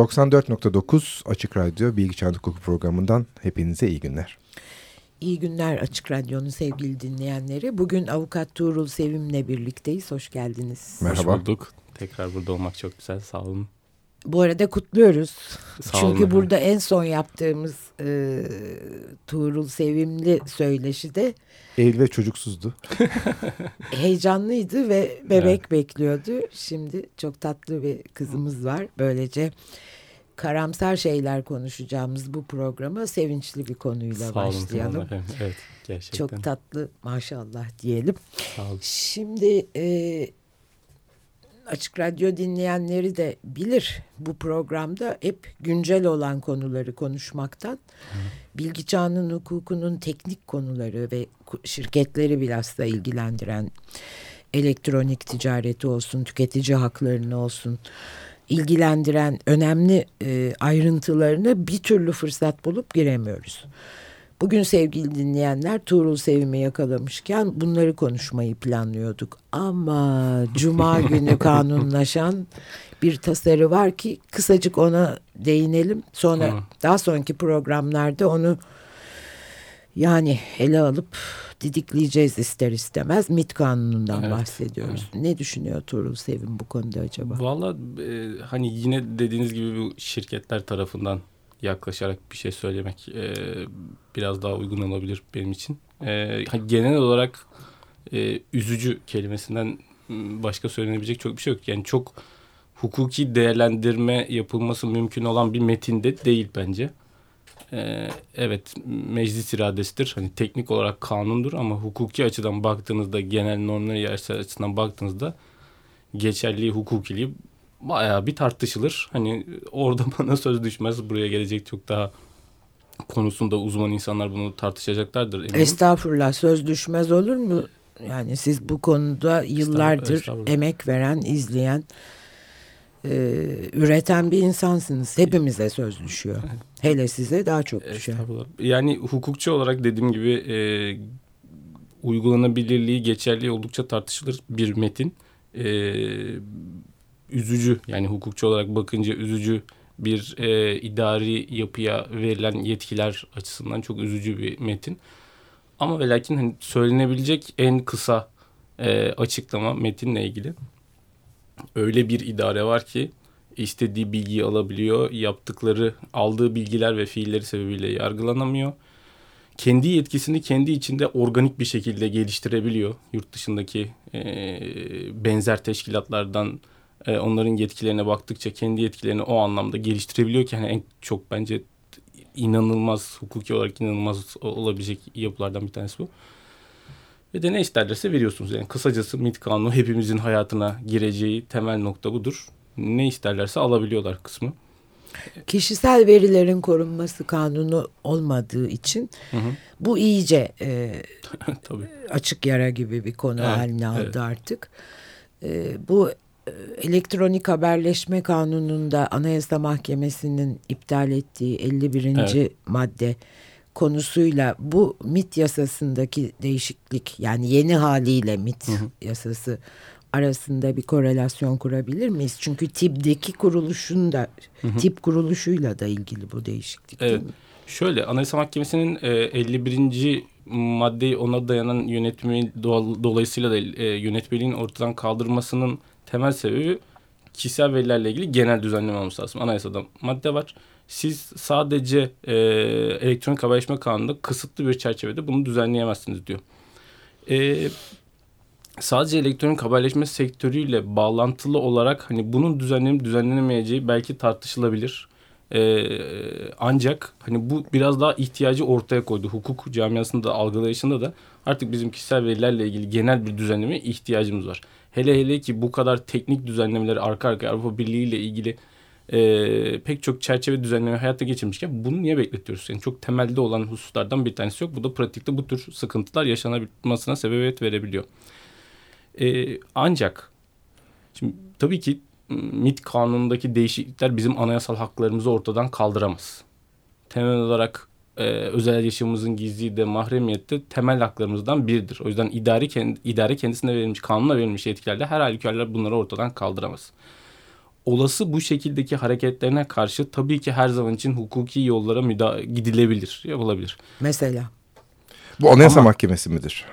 94.9 Açık Radyo Bilgi Çağ Hukuku programından hepinize iyi günler. İyi günler Açık Radyo'nun sevgili dinleyenleri. Bugün Avukat Tuğrul Sevim'le birlikteyiz. Hoş geldiniz. Merhaba. Hoş bulduk. Tekrar burada olmak çok güzel. Sağ olun. Bu arada kutluyoruz. Sağ Çünkü olun. burada en son yaptığımız e, Tuğrul Sevimli söyleşi de Evli ve çocuksuzdu. heyecanlıydı ve bebek evet. bekliyordu. Şimdi çok tatlı bir kızımız var. Böylece karamsar şeyler konuşacağımız bu programa sevinçli bir konuyla Sağ başlayalım. Olun, evet, gerçekten. Çok tatlı maşallah diyelim. Sağ olun. Şimdi e, Açık Radyo dinleyenleri de bilir bu programda hep güncel olan konuları konuşmaktan Hı. bilgi çağının hukukunun teknik konuları ve şirketleri bilhassa ilgilendiren elektronik ticareti olsun, tüketici haklarını olsun ilgilendiren önemli e, ayrıntılarını bir türlü fırsat bulup giremiyoruz. Bugün sevgili dinleyenler Tuğrul Sevim'i yakalamışken bunları konuşmayı planlıyorduk. Ama Cuma günü kanunlaşan bir tasarı var ki kısacık ona değinelim. Sonra daha sonraki programlarda onu yani ele alıp didikleyeceğiz ister istemez. MIT kanunundan evet, bahsediyoruz. Evet. Ne düşünüyor Tuğrul Sevim bu konuda acaba? Valla e, hani yine dediğiniz gibi bu şirketler tarafından yaklaşarak bir şey söylemek e, biraz daha uygun olabilir benim için. E, genel olarak e, üzücü kelimesinden başka söylenebilecek çok bir şey yok. Yani çok hukuki değerlendirme yapılması mümkün olan bir metinde değil bence. Ee, evet meclis iradesidir. Hani teknik olarak kanundur ama hukuki açıdan baktığınızda genel normları açısından baktığınızda geçerliği hukukiliği bayağı bir tartışılır. Hani orada bana söz düşmez. Buraya gelecek çok daha konusunda uzman insanlar bunu tartışacaklardır. Eminim. Estağfurullah söz düşmez olur mu? Yani siz bu konuda yıllardır estağfurullah, emek veren, izleyen, e, üreten bir insansınız. Hepimize söz düşüyor. Hele size daha çok düşüyor. Yani hukukçu olarak dediğim gibi e, uygulanabilirliği, geçerliği oldukça tartışılır bir metin. E, üzücü yani hukukçu olarak bakınca üzücü bir e, idari yapıya verilen yetkiler açısından çok üzücü bir metin. Ama ve lakin hani söylenebilecek en kısa e, açıklama metinle ilgili. Öyle bir idare var ki istediği bilgiyi alabiliyor. Yaptıkları, aldığı bilgiler ve fiilleri sebebiyle yargılanamıyor. Kendi yetkisini kendi içinde organik bir şekilde geliştirebiliyor. Yurt dışındaki e, benzer teşkilatlardan e, onların yetkilerine baktıkça kendi yetkilerini o anlamda geliştirebiliyor ki hani en çok bence inanılmaz hukuki olarak inanılmaz olabilecek yapılardan bir tanesi bu. Ve de ne isterlerse veriyorsunuz. Yani kısacası MIT kanunu hepimizin hayatına gireceği temel nokta budur. Ne isterlerse alabiliyorlar kısmı. Kişisel verilerin korunması kanunu olmadığı için hı hı. bu iyice e, Tabii. açık yara gibi bir konu evet, haline aldı evet. artık. E, bu elektronik haberleşme kanununda Anayasa Mahkemesi'nin iptal ettiği 51. Evet. madde konusuyla bu MIT yasasındaki değişiklik yani yeni haliyle MIT hı hı. yasası arasında bir korelasyon kurabilir miyiz? Çünkü TİP'deki kuruluşun da hı hı. TİP kuruluşuyla da ilgili bu değişiklik evet. Şöyle Anayasa Mahkemesi'nin e, 51. maddeyi ona dayanan yönetmeyi dolayısıyla da e, yönetmeliğin ortadan kaldırmasının temel sebebi kişisel verilerle ilgili genel düzenleme olması lazım. Anayasada madde var. Siz sadece e, elektronik haberleşme kanununda kısıtlı bir çerçevede bunu düzenleyemezsiniz diyor. E, sadece elektronik haberleşme sektörüyle bağlantılı olarak hani bunun düzenlenip düzenlenemeyeceği belki tartışılabilir. Ee, ancak hani bu biraz daha ihtiyacı ortaya koydu. Hukuk camiasında algılayışında da artık bizim kişisel verilerle ilgili genel bir düzenleme ihtiyacımız var. Hele hele ki bu kadar teknik düzenlemeleri arka arkaya Avrupa Birliği ile ilgili e, pek çok çerçeve düzenleme hayata geçirmişken bunu niye bekletiyoruz? Yani çok temelde olan hususlardan bir tanesi yok. Bu da pratikte bu tür sıkıntılar yaşanabilmesine sebebiyet verebiliyor. E, ancak şimdi tabii ki MIT kanunundaki değişiklikler bizim anayasal haklarımızı ortadan kaldıramaz. Temel olarak e, özel yaşamımızın gizliliği de mahremiyette temel haklarımızdan biridir. O yüzden idari, idare kendisine verilmiş, kanunla verilmiş yetkilerle her halükarda bunları ortadan kaldıramaz. olası bu şekildeki hareketlerine karşı tabii ki her zaman için hukuki yollara müda gidilebilir, yapılabilir. Mesela? Bu Anayasa Ama, Mahkemesi midir?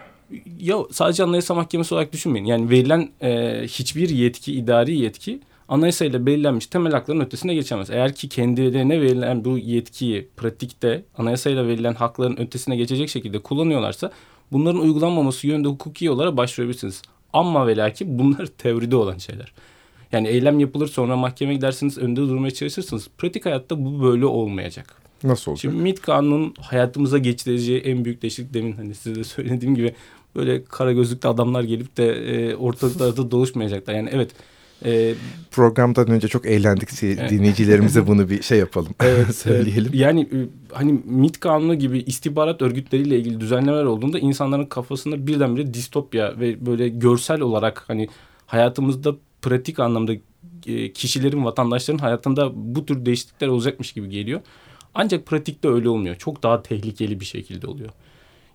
Ya sadece Anayasa Mahkemesi olarak düşünmeyin. Yani verilen e, hiçbir yetki, idari yetki anayasayla belirlenmiş temel hakların ötesine geçemez. Eğer ki kendilerine verilen bu yetkiyi pratikte anayasayla verilen hakların ötesine geçecek şekilde kullanıyorlarsa bunların uygulanmaması yönünde hukuki yollara başvurabilirsiniz. Ama ve lakin bunlar teoride olan şeyler. Yani eylem yapılır sonra mahkemeye gidersiniz önünde durmaya çalışırsınız. Pratik hayatta bu böyle olmayacak. Nasıl olacak? Şimdi MIT kanunun hayatımıza geçireceği en büyük değişiklik demin hani size de söylediğim gibi böyle kara gözlüklü adamlar gelip de e, ortalıklarda doluşmayacaklar. Yani evet e, Programdan önce çok eğlendik. Dinleyicilerimize bunu bir şey yapalım. Evet, söyleyelim. Yani e, hani MIT kanunu gibi istihbarat örgütleriyle ilgili düzenlemeler olduğunda insanların kafasında birdenbire distopya ve böyle görsel olarak hani hayatımızda pratik anlamda e, kişilerin, vatandaşların hayatında bu tür değişiklikler olacakmış gibi geliyor. Ancak pratikte öyle olmuyor. Çok daha tehlikeli bir şekilde oluyor.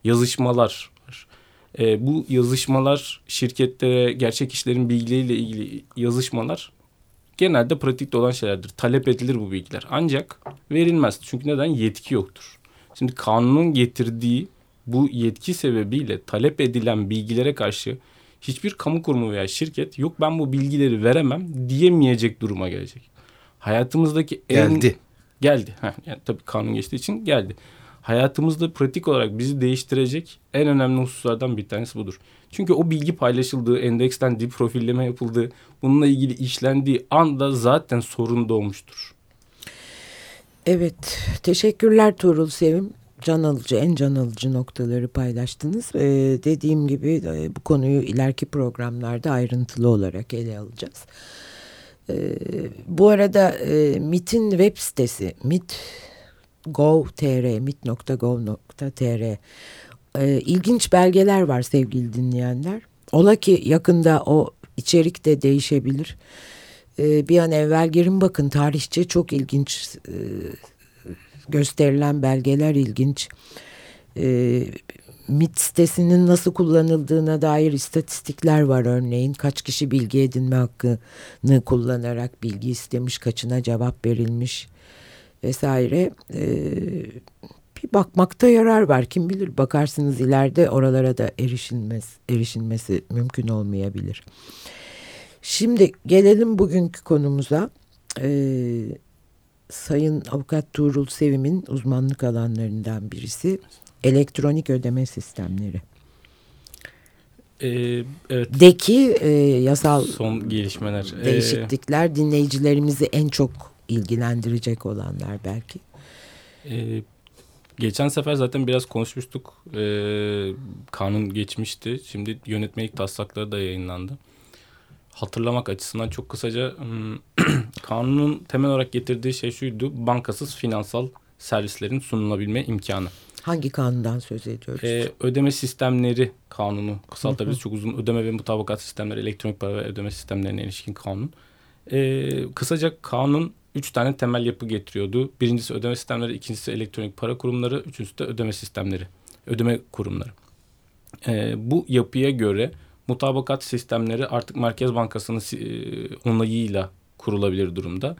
Yazışmalar. E, bu yazışmalar şirketlere, gerçek işlerin bilgileriyle ilgili yazışmalar genelde pratikte olan şeylerdir. Talep edilir bu bilgiler. Ancak verilmez. Çünkü neden? Yetki yoktur. Şimdi kanunun getirdiği bu yetki sebebiyle talep edilen bilgilere karşı hiçbir kamu kurumu veya şirket yok ben bu bilgileri veremem diyemeyecek duruma gelecek. Hayatımızdaki en... Geldi. Geldi. Heh, yani tabii kanun geçtiği için geldi. Hayatımızda pratik olarak bizi değiştirecek en önemli hususlardan bir tanesi budur. Çünkü o bilgi paylaşıldığı, endekslendiği, profilleme yapıldığı, bununla ilgili işlendiği anda zaten sorun doğmuştur. Evet, teşekkürler Tuğrul Sevim can alıcı, en can alıcı noktaları paylaştınız. Ee, dediğim gibi e, bu konuyu ileriki programlarda ayrıntılı olarak ele alacağız. Ee, bu arada e, MIT'in web sitesi mit.gov.tr mit.gov.tr ee, ilginç belgeler var sevgili dinleyenler. Ola ki yakında o içerik de değişebilir. Ee, bir an evvel girin bakın tarihçe çok ilginç e, gösterilen belgeler ilginç. E, MIT sitesinin nasıl kullanıldığına dair istatistikler var örneğin. Kaç kişi bilgi edinme hakkını kullanarak bilgi istemiş, kaçına cevap verilmiş vesaire. E, bir bakmakta yarar var. Kim bilir bakarsınız ileride oralara da erişilmez, erişilmesi mümkün olmayabilir. Şimdi gelelim bugünkü konumuza. Ee, Sayın Avukat Tuğrul Sevim'in uzmanlık alanlarından birisi elektronik ödeme sistemleri. Ee, evet. Deki e, yasal son gelişmeler, ee, değişiklikler ee, dinleyicilerimizi en çok ilgilendirecek olanlar belki. E, geçen sefer zaten biraz konuşmuştuk. E, kanun geçmişti. Şimdi yönetmelik taslakları da yayınlandı hatırlamak açısından çok kısaca hmm, kanunun temel olarak getirdiği şey şuydu. Bankasız finansal servislerin sunulabilme imkanı. Hangi kanundan söz ediyoruz? Ee, ödeme sistemleri kanunu kısaltabiliriz. Çok uzun ödeme ve mutabakat sistemleri, elektronik para ve ödeme sistemlerine ilişkin kanun. Ee, kısaca kanun üç tane temel yapı getiriyordu. Birincisi ödeme sistemleri, ikincisi elektronik para kurumları, üçüncüsü de ödeme sistemleri, ödeme kurumları. Ee, bu yapıya göre mutabakat sistemleri artık Merkez Bankası'nın e, onayıyla kurulabilir durumda.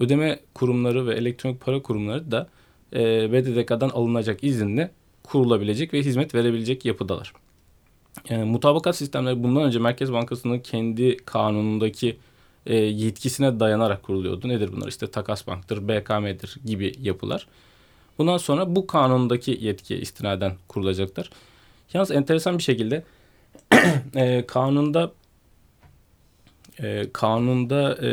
Ödeme kurumları ve elektronik para kurumları da e, BDDK'dan alınacak izinle kurulabilecek ve hizmet verebilecek yapıdalar. Yani mutabakat sistemleri bundan önce Merkez Bankası'nın kendi kanunundaki e, yetkisine dayanarak kuruluyordu. Nedir bunlar? İşte Takas Bank'tır, BKM'dir gibi yapılar. Bundan sonra bu kanundaki yetkiye istinaden kurulacaklar. Yalnız enteresan bir şekilde e, kanunda e, kanunda e,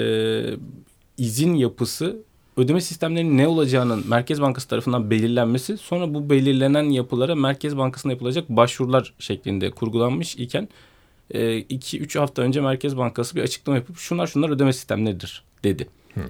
izin yapısı ödeme sistemlerinin ne olacağının Merkez Bankası tarafından belirlenmesi sonra bu belirlenen yapılara Merkez Bankası'na yapılacak başvurular şeklinde kurgulanmış iken 2-3 e, hafta önce Merkez Bankası bir açıklama yapıp şunlar şunlar ödeme sistemleridir dedi. Hı.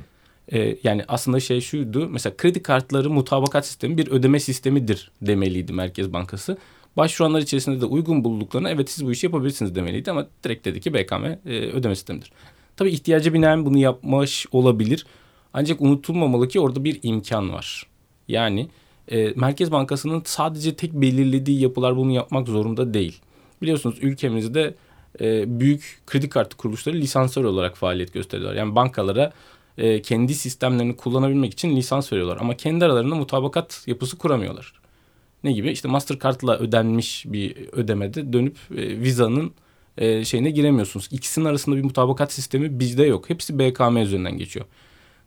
E, yani aslında şey şuydu mesela kredi kartları mutabakat sistemi bir ödeme sistemidir demeliydi Merkez Bankası. Başvuranlar içerisinde de uygun bulduklarına evet siz bu işi yapabilirsiniz demeliydi ama direkt dedi ki BKM e, ödeme sistemidir. Tabii ihtiyaca binaen bunu yapmış olabilir. Ancak unutulmamalı ki orada bir imkan var. Yani e, Merkez Bankası'nın sadece tek belirlediği yapılar bunu yapmak zorunda değil. Biliyorsunuz ülkemizde e, büyük kredi kartı kuruluşları lisansör olarak faaliyet gösteriyorlar. Yani bankalara e, kendi sistemlerini kullanabilmek için lisans veriyorlar. Ama kendi aralarında mutabakat yapısı kuramıyorlar. Ne gibi? İşte Mastercard'la ödenmiş bir ödemede dönüp e, Visa'nın e, şeyine giremiyorsunuz. İkisinin arasında bir mutabakat sistemi bizde yok. Hepsi BKM üzerinden geçiyor.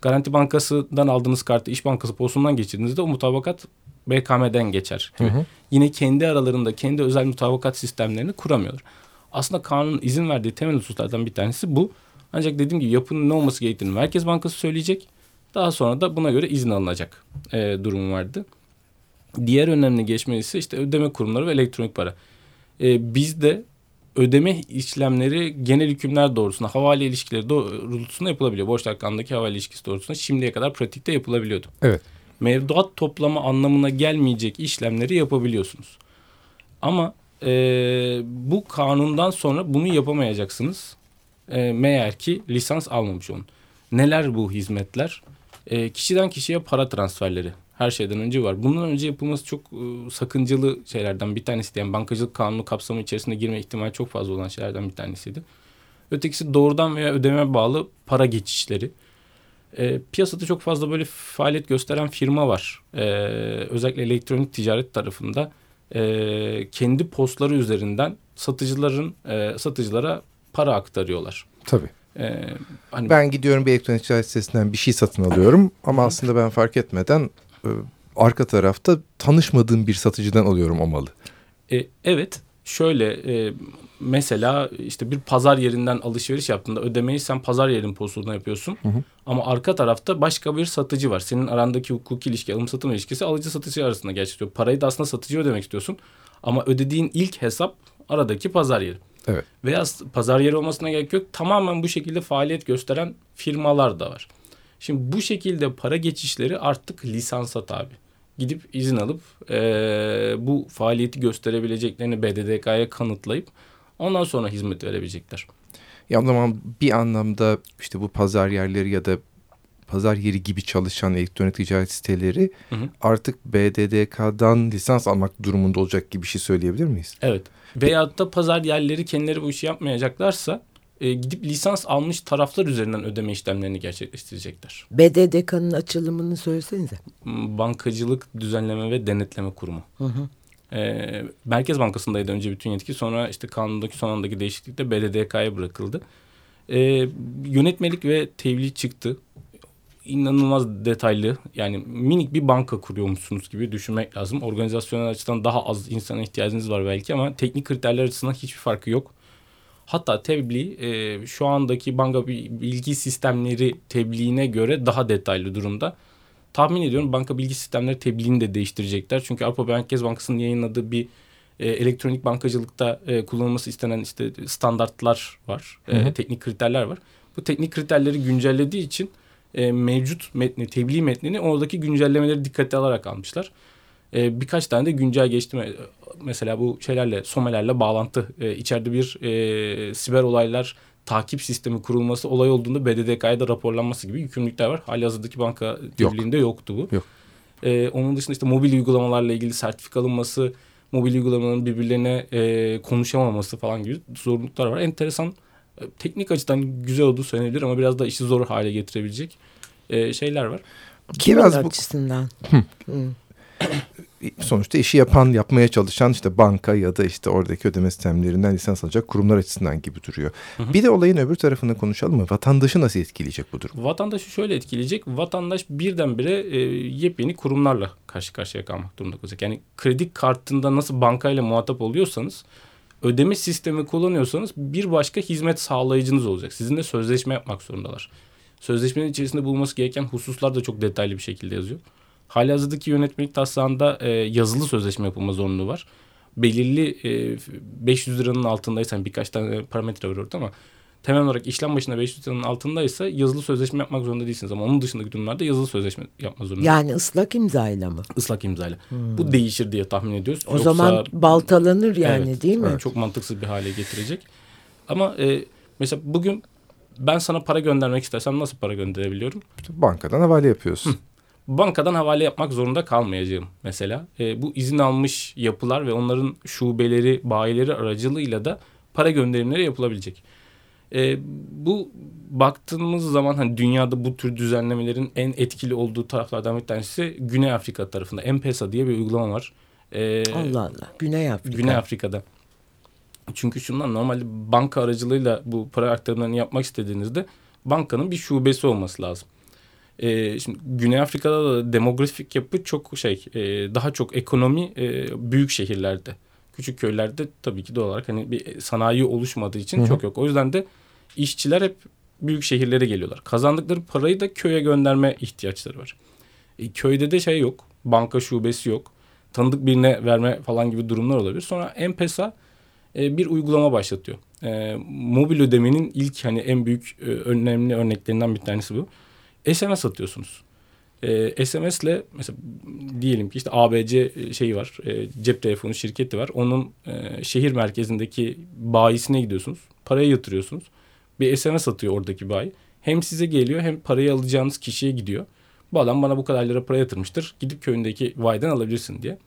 Garanti Bankası'dan aldığınız kartı İş Bankası posundan geçirdiğinizde o mutabakat BKM'den geçer. Hı hı. Yine kendi aralarında kendi özel mutabakat sistemlerini kuramıyorlar. Aslında kanunun izin verdiği temel hususlardan bir tanesi bu. Ancak dediğim gibi yapının ne olması gerektiğini Merkez Bankası söyleyecek. Daha sonra da buna göre izin alınacak e, durum vardı. Diğer önemli geçme ise işte ödeme kurumları ve elektronik para. E, bizde ödeme işlemleri genel hükümler doğrultusunda havale ilişkileri doğrultusunda yapılabiliyor. Borçlar kanundaki havale ilişkisi doğrultusunda şimdiye kadar pratikte yapılabiliyordu. Evet. Mevduat toplama anlamına gelmeyecek işlemleri yapabiliyorsunuz. Ama e, bu kanundan sonra bunu yapamayacaksınız. E, meğer ki lisans almamış olun. Neler bu hizmetler? E, kişiden kişiye para transferleri her şeyden önce var. Bundan önce yapılması çok e, sakıncalı şeylerden bir tanesi. Yani bankacılık kanunu kapsamı içerisinde girme ihtimali çok fazla olan şeylerden bir tanesiydi. Ötekisi doğrudan veya ödeme bağlı para geçişleri. E, piyasada çok fazla böyle faaliyet gösteren firma var. E, özellikle elektronik ticaret tarafında e, kendi postları üzerinden satıcıların e, satıcılara para aktarıyorlar. Tabii. Ee, hani... Ben gidiyorum bir elektronik ticaret sitesinden bir şey satın alıyorum ama aslında ben fark etmeden e, arka tarafta tanışmadığım bir satıcıdan alıyorum o malı. E, evet şöyle e, mesela işte bir pazar yerinden alışveriş yaptığında ödemeyi sen pazar yerin posuluna yapıyorsun. Hı hı. Ama arka tarafta başka bir satıcı var. Senin arandaki hukuki ilişki, alım satım ilişkisi alıcı satıcı arasında gerçekleşiyor. Parayı da aslında satıcı ödemek istiyorsun. Ama ödediğin ilk hesap aradaki pazar yeri. Evet. Veya pazar yeri olmasına gerek yok. Tamamen bu şekilde faaliyet gösteren firmalar da var. Şimdi bu şekilde para geçişleri artık lisansa tabi. Gidip izin alıp e, bu faaliyeti gösterebileceklerini BDDK'ya kanıtlayıp ondan sonra hizmet verebilecekler. Ya o zaman bir anlamda işte bu pazar yerleri ya da pazar yeri gibi çalışan elektronik ticaret siteleri hı hı. artık BDDK'dan lisans almak durumunda olacak gibi bir şey söyleyebilir miyiz? Evet. Veyahut da pazar yerleri kendileri bu işi yapmayacaklarsa e, gidip lisans almış taraflar üzerinden ödeme işlemlerini gerçekleştirecekler. BDDK'nın açılımını söylesenize. Hmm, Bankacılık Düzenleme ve Denetleme Kurumu. Hı hı. E, Merkez Bankası'ndaydı önce bütün yetki. Sonra işte kanundaki son andaki değişiklikte BDDK'ya bırakıldı. E, yönetmelik ve tevli çıktı. İnanılmaz detaylı yani minik bir banka kuruyormuşsunuz gibi düşünmek lazım. Organizasyonel açıdan daha az insana ihtiyacınız var belki ama teknik kriterler açısından hiçbir farkı yok. Hatta tebliğ e, şu andaki banka bilgi sistemleri tebliğine göre daha detaylı durumda. Tahmin ediyorum banka bilgi sistemleri tebliğini de değiştirecekler. Çünkü Avrupa Merkez Bankası'nın yayınladığı bir e, elektronik bankacılıkta e, kullanılması istenen işte standartlar var. E, teknik kriterler var. Bu teknik kriterleri güncellediği için e, mevcut metni, tebliğ metnini oradaki güncellemeleri dikkate alarak almışlar. E, birkaç tane de güncel geçti. Mesela bu şeylerle, somelerle bağlantı. E, içeride bir e, siber olaylar takip sistemi kurulması olay olduğunda BDDK'ya da raporlanması gibi yükümlülükler var. Hali hazırdaki banka tebliğinde Yok. yoktu bu. Yok. E, onun dışında işte mobil uygulamalarla ilgili sertifika alınması, mobil uygulamaların birbirlerine e, konuşamaması falan gibi zorluklar var. Enteresan, e, teknik açıdan güzel olduğu söylenebilir ama biraz da işi zor hale getirebilecek e, şeyler var. Biraz açısından? Sonuçta işi yapan, yapmaya çalışan işte banka ya da işte oradaki ödeme sistemlerinden lisans alacak kurumlar açısından gibi duruyor. Hı hı. Bir de olayın öbür tarafını konuşalım mı? Vatandaşı nasıl etkileyecek bu durum? Vatandaşı şöyle etkileyecek. Vatandaş birdenbire e, yepyeni kurumlarla karşı karşıya kalmak durumunda kalacak. Yani kredi kartında nasıl bankayla muhatap oluyorsanız ödeme sistemi kullanıyorsanız bir başka hizmet sağlayıcınız olacak. Sizinle sözleşme yapmak zorundalar. Sözleşmenin içerisinde bulunması gereken hususlar da çok detaylı bir şekilde yazıyor. Halihazırdaki yönetmelik taslağında e, yazılı sözleşme yapılma zorunluluğu var. Belirli e, 500 liranın altındaysan birkaç tane parametre var orada ama temel olarak işlem başına 500 liranın altındaysa yazılı sözleşme yapmak zorunda değilsiniz ama onun dışındaki durumlarda yazılı sözleşme yapma zorunda. Yani ıslak imzayla mı? Islak imzayla. Hmm. Bu değişir diye tahmin ediyoruz. O Yoksa, zaman baltalanır yani evet, değil mi? Evet, çok mantıksız bir hale getirecek. Ama e, mesela bugün ben sana para göndermek istersem nasıl para gönderebiliyorum? Bankadan havale yapıyorsun. Hı bankadan havale yapmak zorunda kalmayacağım mesela. E, bu izin almış yapılar ve onların şubeleri, bayileri aracılığıyla da para gönderimleri yapılabilecek. E, bu baktığımız zaman hani dünyada bu tür düzenlemelerin en etkili olduğu taraflardan bir tanesi Güney Afrika tarafında. M-Pesa diye bir uygulama var. E, Allah Allah. Güney Afrika. Güney Afrika'da. Çünkü şundan normalde banka aracılığıyla bu para aktarımlarını yapmak istediğinizde bankanın bir şubesi olması lazım. E, şimdi Güney Afrika'da da demografik yapı çok şey e, daha çok ekonomi e, büyük şehirlerde. Küçük köylerde tabii ki doğal olarak hani bir sanayi oluşmadığı için Hı-hı. çok yok. O yüzden de işçiler hep büyük şehirlere geliyorlar. Kazandıkları parayı da köye gönderme ihtiyaçları var. E, köyde de şey yok. Banka şubesi yok. Tanıdık birine verme falan gibi durumlar olabilir. Sonra M-Pesa e, bir uygulama başlatıyor. E, mobil ödemenin ilk hani en büyük e, önemli örneklerinden bir tanesi bu. SMS atıyorsunuz. E, SMS ile mesela diyelim ki işte ABC şeyi var. E, cep telefonu şirketi var. Onun e, şehir merkezindeki bayisine gidiyorsunuz. Parayı yatırıyorsunuz. Bir SMS atıyor oradaki bayi. Hem size geliyor hem parayı alacağınız kişiye gidiyor. Bu adam bana bu kadar lira para yatırmıştır. Gidip köyündeki vaydan alabilirsin diye.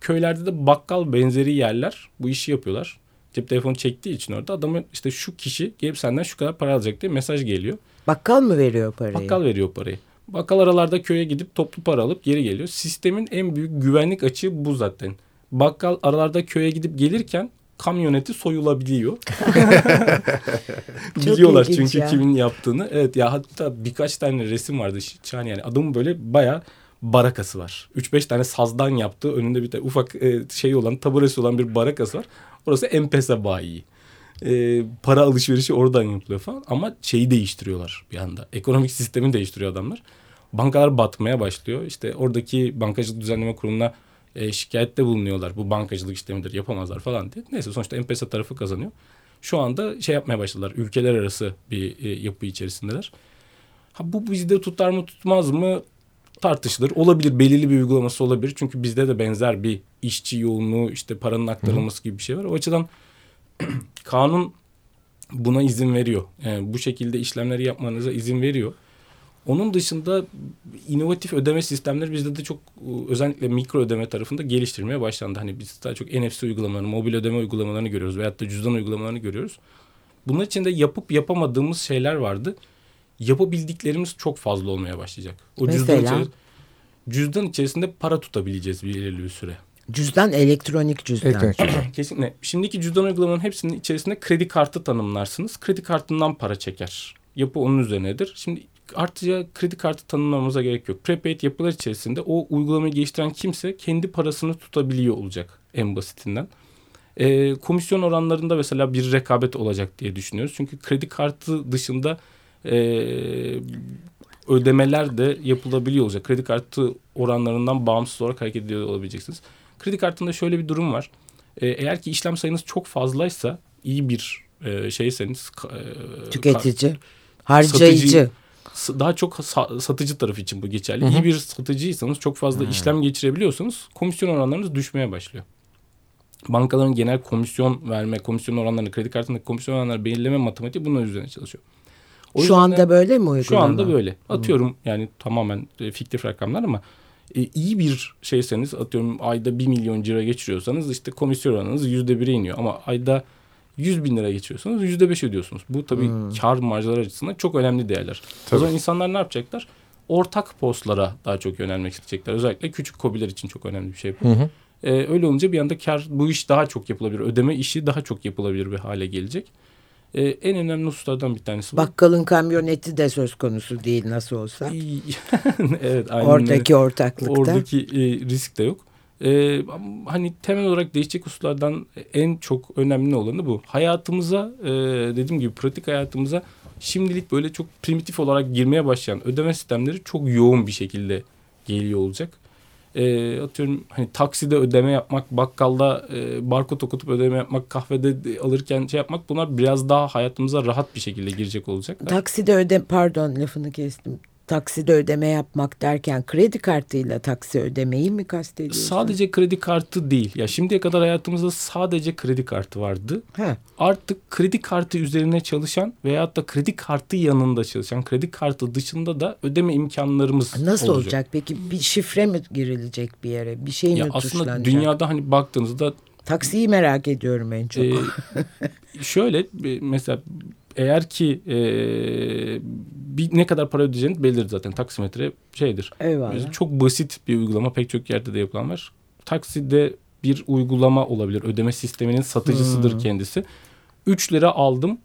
Köylerde de bakkal benzeri yerler bu işi yapıyorlar. Cep telefonu çektiği için orada adamın işte şu kişi gelip senden şu kadar para alacak diye mesaj geliyor. Bakkal mı veriyor parayı? Bakkal veriyor parayı. Bakkal aralarda köye gidip toplu para alıp geri geliyor. Sistemin en büyük güvenlik açığı bu zaten. Bakkal aralarda köye gidip gelirken kamyoneti soyulabiliyor. Biliyorlar çünkü ya. kimin yaptığını. Evet ya hatta birkaç tane resim vardı. Yani adamın böyle baya barakası var. 3-5 tane sazdan yaptığı önünde bir ufak e, şey olan taburesi olan bir barakası var. Orası Empesa bayi. E, para alışverişi oradan yapılıyor falan. Ama şeyi değiştiriyorlar bir anda. Ekonomik sistemi değiştiriyor adamlar. Bankalar batmaya başlıyor. İşte oradaki bankacılık düzenleme kuruluna e, şikayette bulunuyorlar. Bu bankacılık işlemidir yapamazlar falan diye. Neyse sonuçta M-Pesa tarafı kazanıyor. Şu anda şey yapmaya başladılar. Ülkeler arası bir e, yapı içerisindeler. Ha, bu bizde tutar mı tutmaz mı tartışılır. Olabilir belirli bir uygulaması olabilir. Çünkü bizde de benzer bir işçi yoğunluğu işte paranın aktarılması gibi bir şey var. O açıdan kanun buna izin veriyor. Yani bu şekilde işlemleri yapmanıza izin veriyor. Onun dışında inovatif ödeme sistemleri bizde de çok özellikle mikro ödeme tarafında geliştirmeye başlandı. Hani biz daha çok NFC uygulamalarını, mobil ödeme uygulamalarını görüyoruz veyahut da cüzdan uygulamalarını görüyoruz. Bunun içinde yapıp yapamadığımız şeyler vardı. Yapabildiklerimiz çok fazla olmaya başlayacak. O Mesela? cüzdan, içerisinde, cüzdan içerisinde para tutabileceğiz belirli bir süre. Cüzdan elektronik cüzdan. Elektronik cüzdan. Kesinlikle. Şimdiki cüzdan uygulamanın hepsinin içerisinde kredi kartı tanımlarsınız. Kredi kartından para çeker. Yapı onun üzerinedir. Şimdi artıca kredi kartı tanımlamamıza gerek yok. Prepaid yapılar içerisinde o uygulamayı geliştiren kimse kendi parasını tutabiliyor olacak en basitinden. E, komisyon oranlarında mesela bir rekabet olacak diye düşünüyoruz. Çünkü kredi kartı dışında e, ödemeler de yapılabiliyor olacak. Kredi kartı oranlarından bağımsız olarak hareket ediyor olabileceksiniz. Kredi kartında şöyle bir durum var. E, eğer ki işlem sayınız çok fazlaysa iyi bir e, şeyseniz e, tüketici, harcayıcı satıcı, daha çok satıcı taraf için bu geçerli. Hı-hı. İyi bir satıcıysanız çok fazla Hı-hı. işlem geçirebiliyorsanız komisyon oranlarınız düşmeye başlıyor. Bankaların genel komisyon verme, komisyon oranlarını, kredi kartındaki komisyon oranları belirleme matematiği bunun üzerine çalışıyor. O şu anda böyle mi uygulama? Şu anda böyle. Atıyorum Hı. yani tamamen e, fiktif rakamlar ama e, iyi bir şeyseniz atıyorum ayda bir milyon lira geçiriyorsanız işte komisyon oranınız yüzde bire iniyor. Ama ayda 100 bin lira geçiriyorsanız yüzde beş ödüyorsunuz. Bu tabii hmm. kar marjları açısından çok önemli değerler. Tabii. O zaman insanlar ne yapacaklar? Ortak postlara daha çok yönelmek isteyecekler. Özellikle küçük kobiler için çok önemli bir şey bu. Hı hı. Ee, öyle olunca bir anda kar bu iş daha çok yapılabilir. Ödeme işi daha çok yapılabilir bir hale gelecek. Ee, en önemli hususlardan bir tanesi bu. Bakkalın kamyoneti de söz konusu değil nasıl olsa. evet, aynen Oradaki ortaklıkta. Oradaki e, risk de yok. Ee, hani temel olarak değişecek hususlardan en çok önemli olanı bu. Hayatımıza e, dediğim gibi pratik hayatımıza şimdilik böyle çok primitif olarak girmeye başlayan ödeme sistemleri çok yoğun bir şekilde geliyor olacak. E, atıyorum hani takside ödeme yapmak, bakkalda e, barkod okutup ödeme yapmak, kahvede alırken şey yapmak bunlar biraz daha hayatımıza rahat bir şekilde girecek olacak. Takside öde pardon lafını kestim takside ödeme yapmak derken kredi kartıyla taksi ödemeyi mi kastediyorsun? Sadece kredi kartı değil. Ya şimdiye kadar hayatımızda sadece kredi kartı vardı. He. Artık kredi kartı üzerine çalışan veyahut da kredi kartı yanında çalışan, kredi kartı dışında da ödeme imkanlarımız Nasıl olacak. olacak peki? Bir şifre mi girilecek bir yere? Bir şey ya mi aslında dünyada hani baktığınızda Taksiyi merak ediyorum en çok. Ee, şöyle mesela eğer ki e, bir ne kadar para ödeyeceğini belirtir zaten taksimetre şeydir. Eyvallah. Çok basit bir uygulama pek çok yerde de yapılan var. Takside bir uygulama olabilir. Ödeme sisteminin satıcısıdır hmm. kendisi. 3 lira aldım.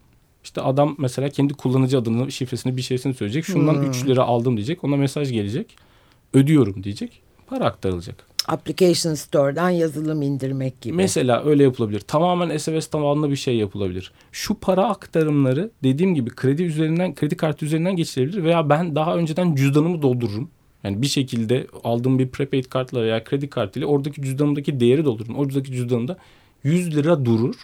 İşte adam mesela kendi kullanıcı adını, şifresini, bir şeysini söyleyecek. Şundan hmm. 3 lira aldım diyecek. Ona mesaj gelecek. Ödüyorum diyecek. Para aktarılacak. Application Store'dan yazılım indirmek gibi. Mesela öyle yapılabilir. Tamamen SMS tabanlı bir şey yapılabilir. Şu para aktarımları dediğim gibi kredi üzerinden, kredi kartı üzerinden geçilebilir veya ben daha önceden cüzdanımı doldururum. Yani bir şekilde aldığım bir prepaid kartla veya kredi kartıyla oradaki cüzdanımdaki değeri doldururum. Oradaki cüzdanımda 100 lira durur.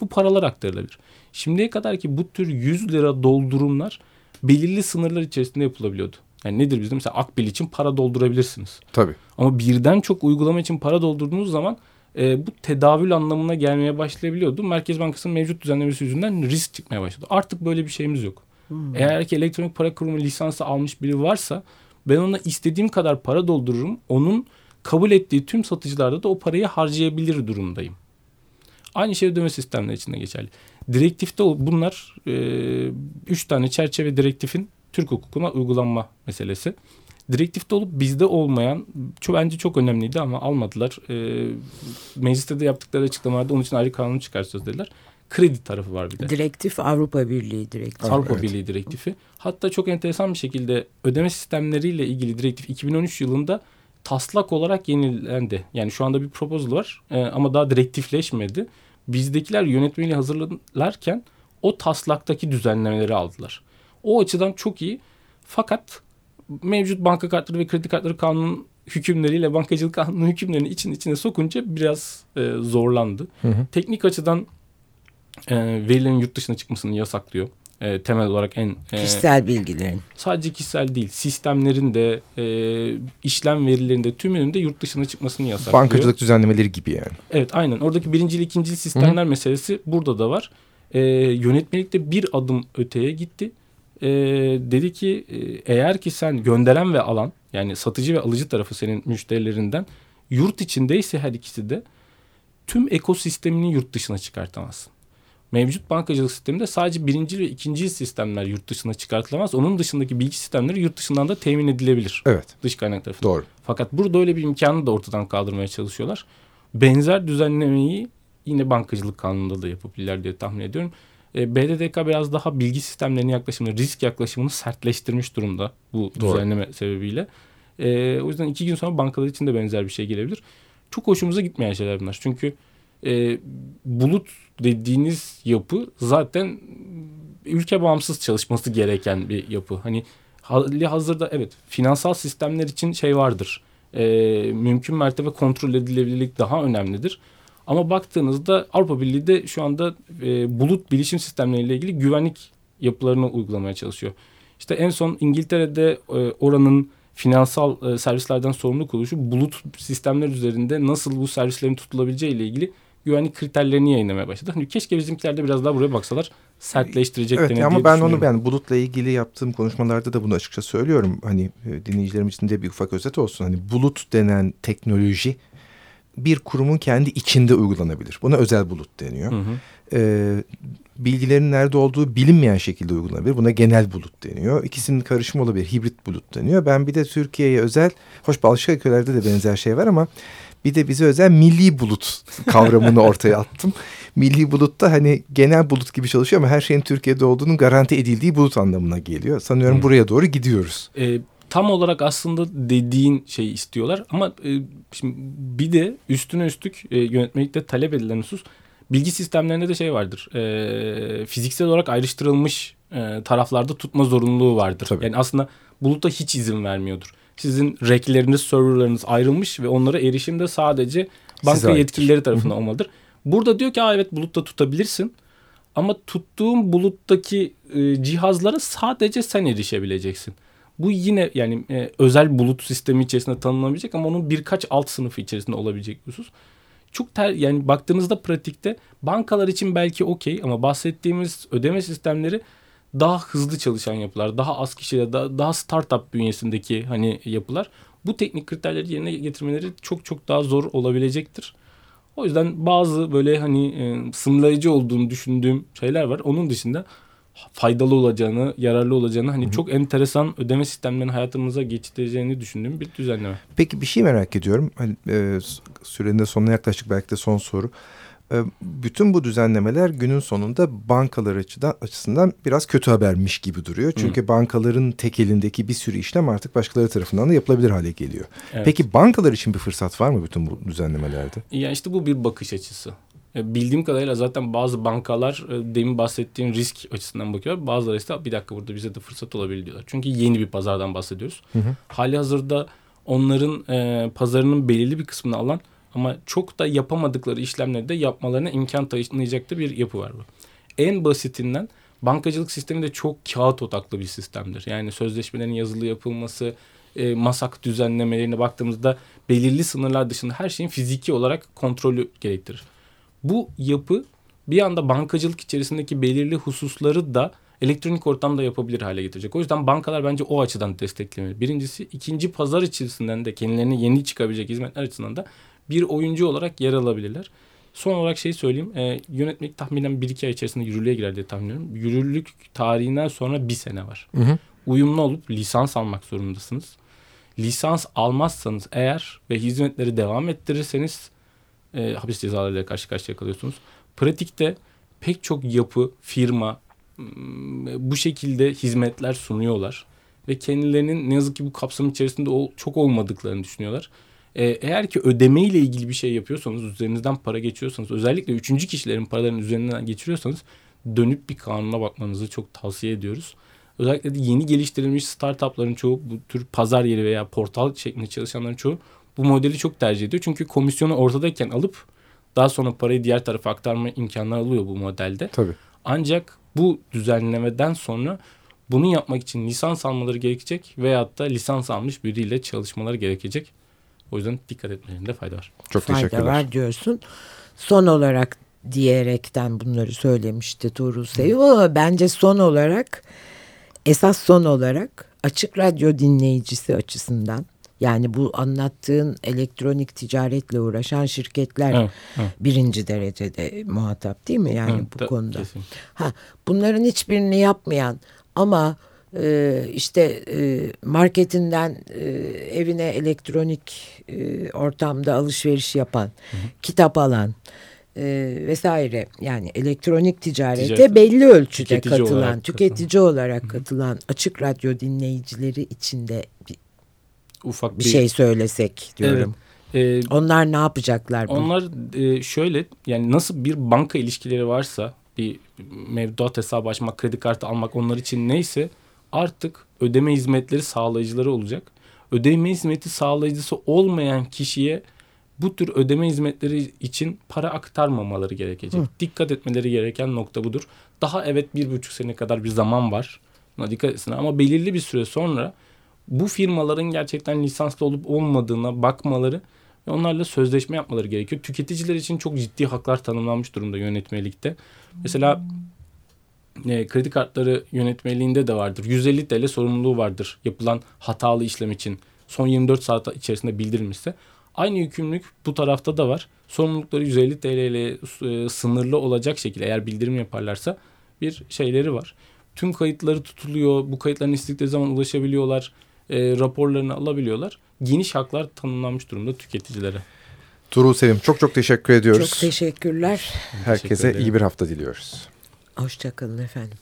Bu paralar aktarılabilir. Şimdiye kadar ki bu tür 100 lira doldurumlar belirli sınırlar içerisinde yapılabiliyordu. Yani nedir bizde? Mesela Akbil için para doldurabilirsiniz. Tabii. Ama birden çok uygulama için para doldurduğunuz zaman e, bu tedavül anlamına gelmeye başlayabiliyordu. Merkez Bankası'nın mevcut düzenlemesi yüzünden risk çıkmaya başladı. Artık böyle bir şeyimiz yok. Hmm. Eğer ki elektronik para kurumu lisansı almış biri varsa ben ona istediğim kadar para doldururum. Onun kabul ettiği tüm satıcılarda da o parayı harcayabilir durumdayım. Aynı şey ödeme sistemleri için de geçerli. Direktifte bunlar e, üç tane çerçeve direktifin Türk hukukuna uygulanma meselesi. Direktifte olup bizde olmayan çok, bence çok önemliydi ama almadılar. E, mecliste de yaptıkları açıklamalarda onun için ayrı kanun çıkartacağız dediler. Kredi tarafı var bir de. Direktif Avrupa Birliği direktifi. Avrupa evet. Birliği direktifi. Hatta çok enteresan bir şekilde ödeme sistemleriyle ilgili direktif 2013 yılında taslak olarak yenilendi. Yani şu anda bir proposal var e, ama daha direktifleşmedi. Bizdekiler yönetmeliği hazırlarken o taslaktaki düzenlemeleri aldılar. O açıdan çok iyi. Fakat mevcut banka kartları ve kredi kartları kanunun hükümleriyle bankacılık kanunu hükümlerini için içine sokunca biraz e, zorlandı. Hı hı. Teknik açıdan e, verilerin yurt dışına çıkmasını yasaklıyor. E, temel olarak en... E, kişisel bilgilerin. Sadece kişisel değil. Sistemlerin de, e, işlem verilerinin de tümünün de yurt dışına çıkmasını yasaklıyor. Bankacılık düzenlemeleri gibi yani. Evet aynen. Oradaki birincil ikincil sistemler Hı-hı. meselesi burada da var. E, yönetmelikte bir adım öteye gitti e, dedi ki e, eğer ki sen gönderen ve alan yani satıcı ve alıcı tarafı senin müşterilerinden yurt içindeyse her ikisi de tüm ekosistemini yurt dışına çıkartamazsın. Mevcut bankacılık sisteminde sadece birinci ve ikinci sistemler yurt dışına çıkartılamaz. Onun dışındaki bilgi sistemleri yurt dışından da temin edilebilir. Evet. Dış kaynak tarafı. Doğru. Fakat burada öyle bir imkanı da ortadan kaldırmaya çalışıyorlar. Benzer düzenlemeyi yine bankacılık kanununda da yapabilirler diye tahmin ediyorum. E, BDDK biraz daha bilgi sistemlerine yaklaşımını, risk yaklaşımını sertleştirmiş durumda bu Doğru. düzenleme sebebiyle. E, o yüzden iki gün sonra bankalar için de benzer bir şey gelebilir. Çok hoşumuza gitmeyen şeyler bunlar. Çünkü e, bulut dediğiniz yapı zaten ülke bağımsız çalışması gereken bir yapı. Hani hali hazırda evet finansal sistemler için şey vardır. E, mümkün mertebe kontrol edilebilirlik daha önemlidir. Ama baktığınızda Avrupa Birliği de şu anda e, bulut bilişim sistemleriyle ilgili güvenlik yapılarını uygulamaya çalışıyor. İşte en son İngiltere'de e, oranın finansal e, servislerden sorumlu kuruluşu bulut sistemler üzerinde nasıl bu servislerin tutulabileceği ile ilgili güvenlik kriterlerini yayınlamaya başladı. Hani keşke bizimkiler de biraz daha buraya baksalar sertleştirecek evet, ama ben onu ben bulutla ilgili yaptığım konuşmalarda da bunu açıkça söylüyorum. Hani e, dinleyicilerim için de bir ufak özet olsun. Hani bulut denen teknoloji bir kurumun kendi içinde uygulanabilir. Buna özel bulut deniyor. Hı hı. Ee, bilgilerin nerede olduğu bilinmeyen şekilde uygulanabilir. Buna genel bulut deniyor. İkisinin karışımı olabilir. Hibrit bulut deniyor. Ben bir de Türkiye'ye özel, hoş başka ülkelerde de benzer şey var ama bir de bize özel milli bulut kavramını ortaya attım. Milli bulut da hani genel bulut gibi çalışıyor ama her şeyin Türkiye'de olduğunun garanti edildiği bulut anlamına geliyor. Sanıyorum hmm. buraya doğru gidiyoruz. Ee, tam olarak aslında dediğin şeyi istiyorlar ama e, şimdi bir de üstüne üstlük e, yönetmelikte talep edilen husus bilgi sistemlerinde de şey vardır. E, fiziksel olarak ayrıştırılmış e, taraflarda tutma zorunluluğu vardır. Tabii. Yani aslında bulutta hiç izin vermiyordur. Sizin rekleriniz, serverlarınız ayrılmış ve onlara erişim de sadece banka yetkilileri tarafından olmalıdır. Burada diyor ki evet bulutta tutabilirsin. Ama tuttuğun buluttaki e, cihazlara sadece sen erişebileceksin. Bu yine yani e, özel bulut sistemi içerisinde tanımlanabilecek ama onun birkaç alt sınıfı içerisinde olabilecek bir husus. Çok ter, yani baktığınızda pratikte bankalar için belki okey ama bahsettiğimiz ödeme sistemleri daha hızlı çalışan yapılar, daha az kişiyle, daha, daha startup bünyesindeki hani yapılar. Bu teknik kriterleri yerine getirmeleri çok çok daha zor olabilecektir. O yüzden bazı böyle hani e, sınırlayıcı olduğunu düşündüğüm şeyler var. Onun dışında faydalı olacağını, yararlı olacağını hani Hı-hı. çok enteresan ödeme sistemlerinin hayatımıza geçireceğini düşündüğüm bir düzenleme. Peki bir şey merak ediyorum. Hani, e, sürenin sonuna yaklaştık belki de son soru. E, bütün bu düzenlemeler günün sonunda bankalar açıdan, açısından biraz kötü habermiş gibi duruyor. Çünkü Hı. bankaların tek elindeki bir sürü işlem artık başkaları tarafından da yapılabilir hale geliyor. Evet. Peki bankalar için bir fırsat var mı bütün bu düzenlemelerde? Ya işte bu bir bakış açısı. E, bildiğim kadarıyla zaten bazı bankalar e, demin bahsettiğim risk açısından bakıyor. Bazıları ise bir dakika burada bize de fırsat olabilir diyorlar. Çünkü yeni bir pazardan bahsediyoruz. Hı hı. Hali hazırda onların e, pazarının belirli bir kısmını alan ama çok da yapamadıkları işlemleri de yapmalarına imkan tanıyacak da bir yapı var bu. En basitinden bankacılık sistemi de çok kağıt odaklı bir sistemdir. Yani sözleşmelerin yazılı yapılması, e, masak düzenlemelerine baktığımızda belirli sınırlar dışında her şeyin fiziki olarak kontrolü gerektirir. Bu yapı bir anda bankacılık içerisindeki belirli hususları da elektronik ortamda yapabilir hale getirecek. O yüzden bankalar bence o açıdan desteklemeli. Birincisi ikinci pazar içerisinden de kendilerine yeni çıkabilecek hizmetler açısından da bir oyuncu olarak yer alabilirler. Son olarak şey söyleyeyim. E, yönetmelik tahminen 1-2 ay içerisinde yürürlüğe girer diye tahmin ediyorum. Yürürlük tarihinden sonra bir sene var. Hı hı. Uyumlu olup lisans almak zorundasınız. Lisans almazsanız eğer ve hizmetleri devam ettirirseniz e, hapis cezalarıyla karşı karşıya kalıyorsunuz. Pratikte pek çok yapı, firma bu şekilde hizmetler sunuyorlar. Ve kendilerinin ne yazık ki bu kapsam içerisinde çok olmadıklarını düşünüyorlar. Ee, eğer ki ödeme ile ilgili bir şey yapıyorsanız, üzerinizden para geçiyorsanız, özellikle üçüncü kişilerin paralarının üzerinden geçiriyorsanız dönüp bir kanuna bakmanızı çok tavsiye ediyoruz. Özellikle de yeni geliştirilmiş startupların çoğu bu tür pazar yeri veya portal şeklinde çalışanların çoğu bu modeli çok tercih ediyor. Çünkü komisyonu ortadayken alıp daha sonra parayı diğer tarafa aktarma imkanları alıyor bu modelde. Tabii. Ancak bu düzenlemeden sonra bunu yapmak için lisans almaları gerekecek veyahut da lisans almış biriyle çalışmaları gerekecek. O yüzden dikkat etmelerinde fayda var. Çok fayda teşekkürler. Fayda var diyorsun. Son olarak diyerekten bunları söylemişti Tuğrul ama bence son olarak esas son olarak açık radyo dinleyicisi açısından yani bu anlattığın elektronik ticaretle uğraşan şirketler evet, evet. birinci derecede muhatap değil mi yani evet, bu da, konuda? Kesin. Ha bunların hiçbirini yapmayan ama e, işte e, marketinden e, evine elektronik e, ortamda alışveriş yapan, hı hı. kitap alan e, vesaire yani elektronik ticarete Ticaret, belli ölçüde tüketici katılan, olarak tüketici katılan. olarak katılan açık radyo dinleyicileri içinde bir ufak bir, bir şey söylesek diyorum. Evet. Ee, onlar ne yapacaklar? Bu? Onlar e, şöyle yani nasıl bir banka ilişkileri varsa bir mevduat hesabı açmak, kredi kartı almak onlar için neyse artık ödeme hizmetleri sağlayıcıları olacak. Ödeme hizmeti sağlayıcısı olmayan kişiye bu tür ödeme hizmetleri için para aktarmamaları gerekecek. Hı. Dikkat etmeleri gereken nokta budur. Daha evet bir buçuk sene kadar bir zaman var. Buna dikkat etsin ama belirli bir süre sonra bu firmaların gerçekten lisanslı olup olmadığına bakmaları ve onlarla sözleşme yapmaları gerekiyor. Tüketiciler için çok ciddi haklar tanımlanmış durumda yönetmelikte. Mesela e, kredi kartları yönetmeliğinde de vardır. 150 TL sorumluluğu vardır yapılan hatalı işlem için. Son 24 saat içerisinde bildirilmişse. Aynı yükümlülük bu tarafta da var. Sorumlulukları 150 TL ile e, sınırlı olacak şekilde eğer bildirim yaparlarsa bir şeyleri var. Tüm kayıtları tutuluyor. Bu kayıtların istedikleri zaman ulaşabiliyorlar e, raporlarını alabiliyorlar. Geniş haklar tanımlanmış durumda tüketicilere. Tuğrul Selim çok çok teşekkür ediyoruz. Çok teşekkürler. Herkese teşekkür iyi bir hafta diliyoruz. Hoşçakalın efendim.